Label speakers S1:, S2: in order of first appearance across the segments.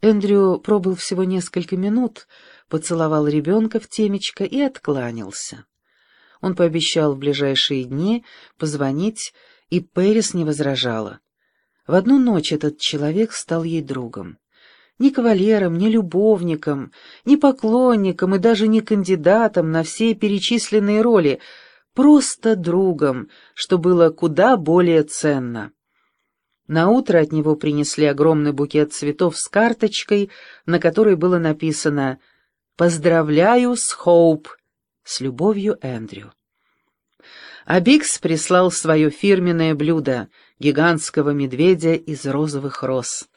S1: Эндрю пробыл всего несколько минут, поцеловал ребенка в темечко и откланялся. Он пообещал в ближайшие дни позвонить, и Пэрис не возражала. В одну ночь этот человек стал ей другом. Ни кавалером, ни любовником, ни поклонником и даже не кандидатом на все перечисленные роли, просто другом, что было куда более ценно. На утро от него принесли огромный букет цветов с карточкой, на которой было написано «Поздравляю с Хоуп, с любовью Эндрю». А Бикс прислал свое фирменное блюдо — гигантского медведя из розовых роз.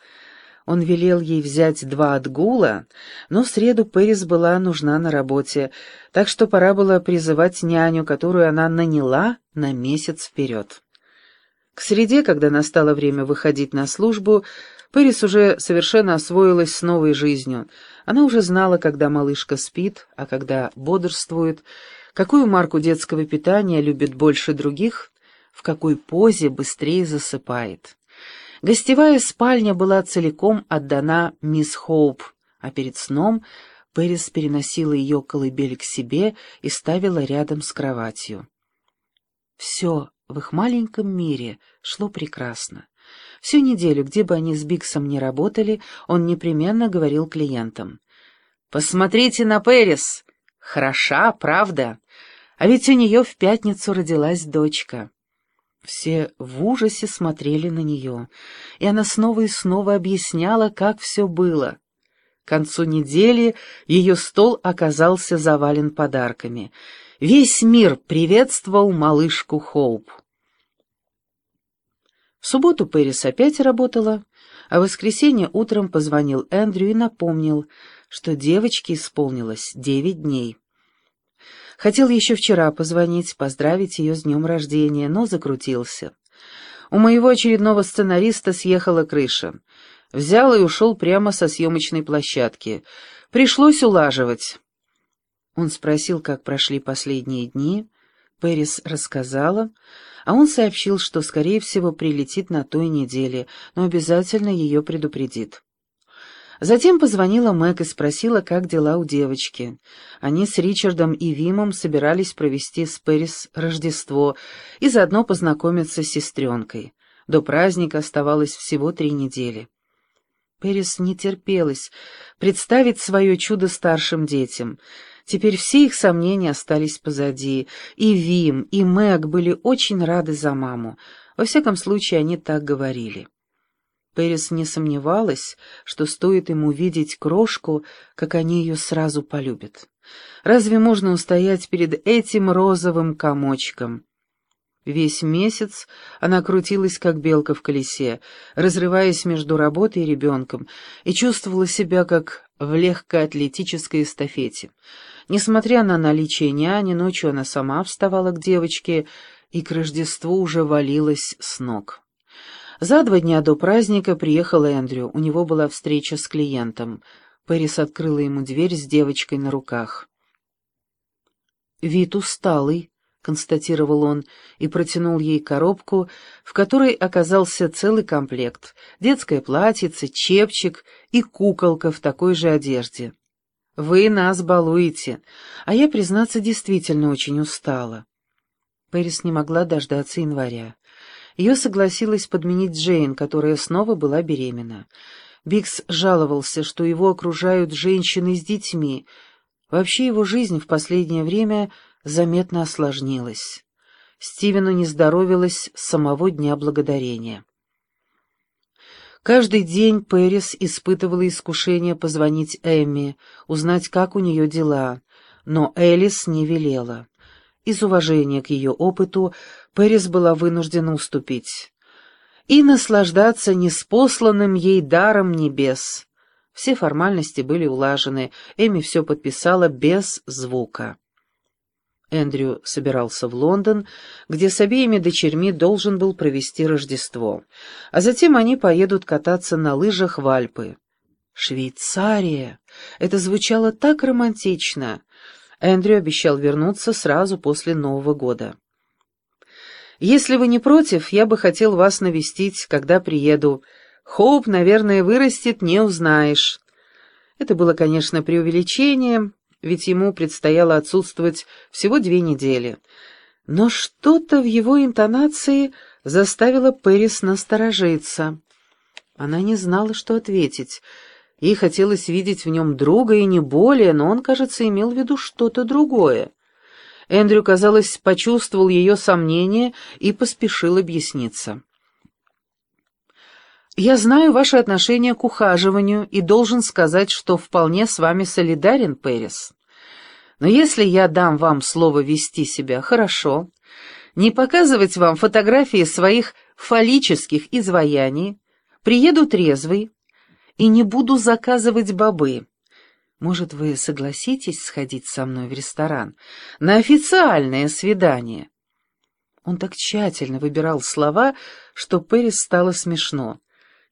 S1: Он велел ей взять два отгула, но в среду Пэрис была нужна на работе, так что пора было призывать няню, которую она наняла на месяц вперед. К среде, когда настало время выходить на службу, Пэрис уже совершенно освоилась с новой жизнью. Она уже знала, когда малышка спит, а когда бодрствует, какую марку детского питания любит больше других, в какой позе быстрее засыпает. Гостевая спальня была целиком отдана мисс Хоуп, а перед сном Пэрис переносила ее колыбель к себе и ставила рядом с кроватью. Все в их маленьком мире шло прекрасно. Всю неделю, где бы они с Биксом ни работали, он непременно говорил клиентам. «Посмотрите на Пэрис! Хороша, правда? А ведь у нее в пятницу родилась дочка». Все в ужасе смотрели на нее, и она снова и снова объясняла, как все было. К концу недели ее стол оказался завален подарками. Весь мир приветствовал малышку Хоуп. В субботу Пэрис опять работала, а в воскресенье утром позвонил Эндрю и напомнил, что девочке исполнилось девять дней. Хотел еще вчера позвонить, поздравить ее с днем рождения, но закрутился. У моего очередного сценариста съехала крыша. Взял и ушел прямо со съемочной площадки. Пришлось улаживать. Он спросил, как прошли последние дни. Пэрис рассказала, а он сообщил, что, скорее всего, прилетит на той неделе, но обязательно ее предупредит. Затем позвонила Мэг и спросила, как дела у девочки. Они с Ричардом и Вимом собирались провести с Пэрис Рождество и заодно познакомиться с сестренкой. До праздника оставалось всего три недели. Пэрис не терпелась представить свое чудо старшим детям — Теперь все их сомнения остались позади. И Вим, и Мэг были очень рады за маму. Во всяком случае, они так говорили. Пэрис не сомневалась, что стоит ему увидеть крошку, как они ее сразу полюбят. Разве можно устоять перед этим розовым комочком? Весь месяц она крутилась, как белка в колесе, разрываясь между работой и ребенком, и чувствовала себя, как в легкоатлетической эстафете. Несмотря на наличие няни, ночью она сама вставала к девочке и к Рождеству уже валилась с ног. За два дня до праздника приехал Эндрю, у него была встреча с клиентом. Пэрис открыла ему дверь с девочкой на руках. «Вид усталый», — констатировал он и протянул ей коробку, в которой оказался целый комплект — детское платьице, чепчик и куколка в такой же одежде. «Вы нас балуете, а я, признаться, действительно очень устала». Пэрис не могла дождаться января. Ее согласилась подменить Джейн, которая снова была беременна. Бикс жаловался, что его окружают женщины с детьми. Вообще его жизнь в последнее время заметно осложнилась. Стивену не здоровилось с самого Дня Благодарения. Каждый день Пэрис испытывала искушение позвонить Эмми, узнать, как у нее дела, но Элис не велела. Из уважения к ее опыту Пэрис была вынуждена уступить. И наслаждаться неспосланным ей даром небес. Все формальности были улажены, Эми все подписала без звука. Эндрю собирался в Лондон, где с обеими дочерьми должен был провести Рождество, а затем они поедут кататься на лыжах в Альпы. Швейцария! Это звучало так романтично. Эндрю обещал вернуться сразу после Нового года. «Если вы не против, я бы хотел вас навестить, когда приеду. Хоуп, наверное, вырастет, не узнаешь. Это было, конечно, преувеличение, ведь ему предстояло отсутствовать всего две недели. Но что-то в его интонации заставило Пэрис насторожиться. Она не знала, что ответить. Ей хотелось видеть в нем друга и не более, но он, кажется, имел в виду что-то другое. Эндрю, казалось, почувствовал ее сомнение и поспешил объясниться. «Я знаю ваше отношение к ухаживанию и должен сказать, что вполне с вами солидарен, Пэрис. Но если я дам вам слово вести себя хорошо, не показывать вам фотографии своих фаллических изваяний, приеду трезвый и не буду заказывать бобы, может, вы согласитесь сходить со мной в ресторан на официальное свидание?» Он так тщательно выбирал слова, что Пэрис стало смешно.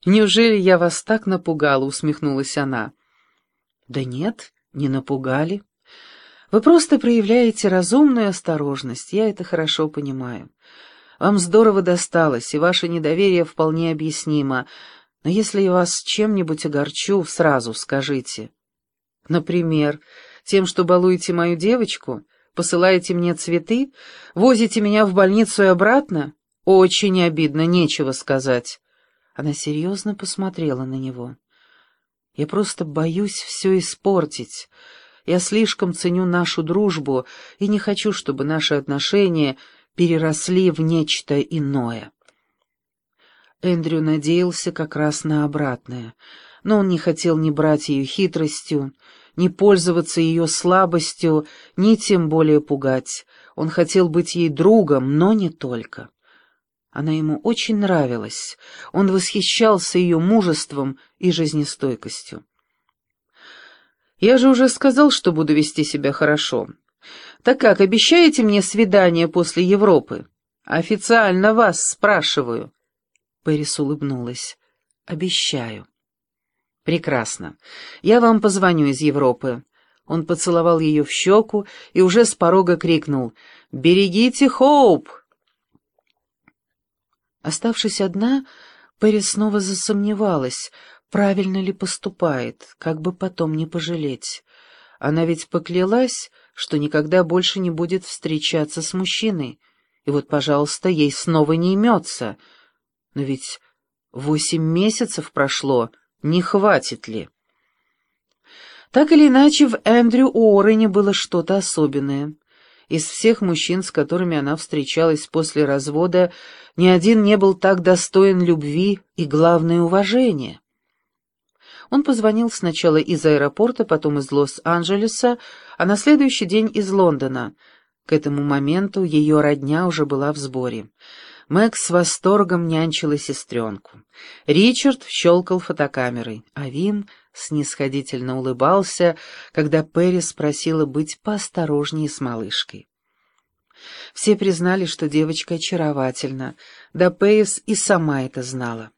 S1: «Неужели я вас так напугала?» — усмехнулась она. «Да нет, не напугали. Вы просто проявляете разумную осторожность, я это хорошо понимаю. Вам здорово досталось, и ваше недоверие вполне объяснимо, но если я вас чем-нибудь огорчу, сразу скажите». «Например, тем, что балуете мою девочку?» посылаете мне цветы, возите меня в больницу и обратно? Очень обидно, нечего сказать. Она серьезно посмотрела на него. «Я просто боюсь все испортить. Я слишком ценю нашу дружбу и не хочу, чтобы наши отношения переросли в нечто иное». Эндрю надеялся как раз на обратное, но он не хотел ни брать ее хитростью, ни пользоваться ее слабостью, ни тем более пугать. Он хотел быть ей другом, но не только. Она ему очень нравилась. Он восхищался ее мужеством и жизнестойкостью. «Я же уже сказал, что буду вести себя хорошо. Так как, обещаете мне свидание после Европы? Официально вас спрашиваю». Пэрис улыбнулась. «Обещаю». «Прекрасно. Я вам позвоню из Европы». Он поцеловал ее в щеку и уже с порога крикнул «Берегите Хоуп!» Оставшись одна, Перри снова засомневалась, правильно ли поступает, как бы потом не пожалеть. Она ведь поклялась, что никогда больше не будет встречаться с мужчиной. И вот, пожалуйста, ей снова не имется. Но ведь восемь месяцев прошло, не хватит ли? Так или иначе, в Эндрю Уоррене было что-то особенное. Из всех мужчин, с которыми она встречалась после развода, ни один не был так достоин любви и, главное, уважения. Он позвонил сначала из аэропорта, потом из Лос-Анджелеса, а на следующий день из Лондона. К этому моменту ее родня уже была в сборе. Мэг с восторгом нянчила сестренку. Ричард щелкал фотокамерой, а Вим снисходительно улыбался, когда Перри спросила быть поосторожнее с малышкой. Все признали, что девочка очаровательна, да Пейс и сама это знала.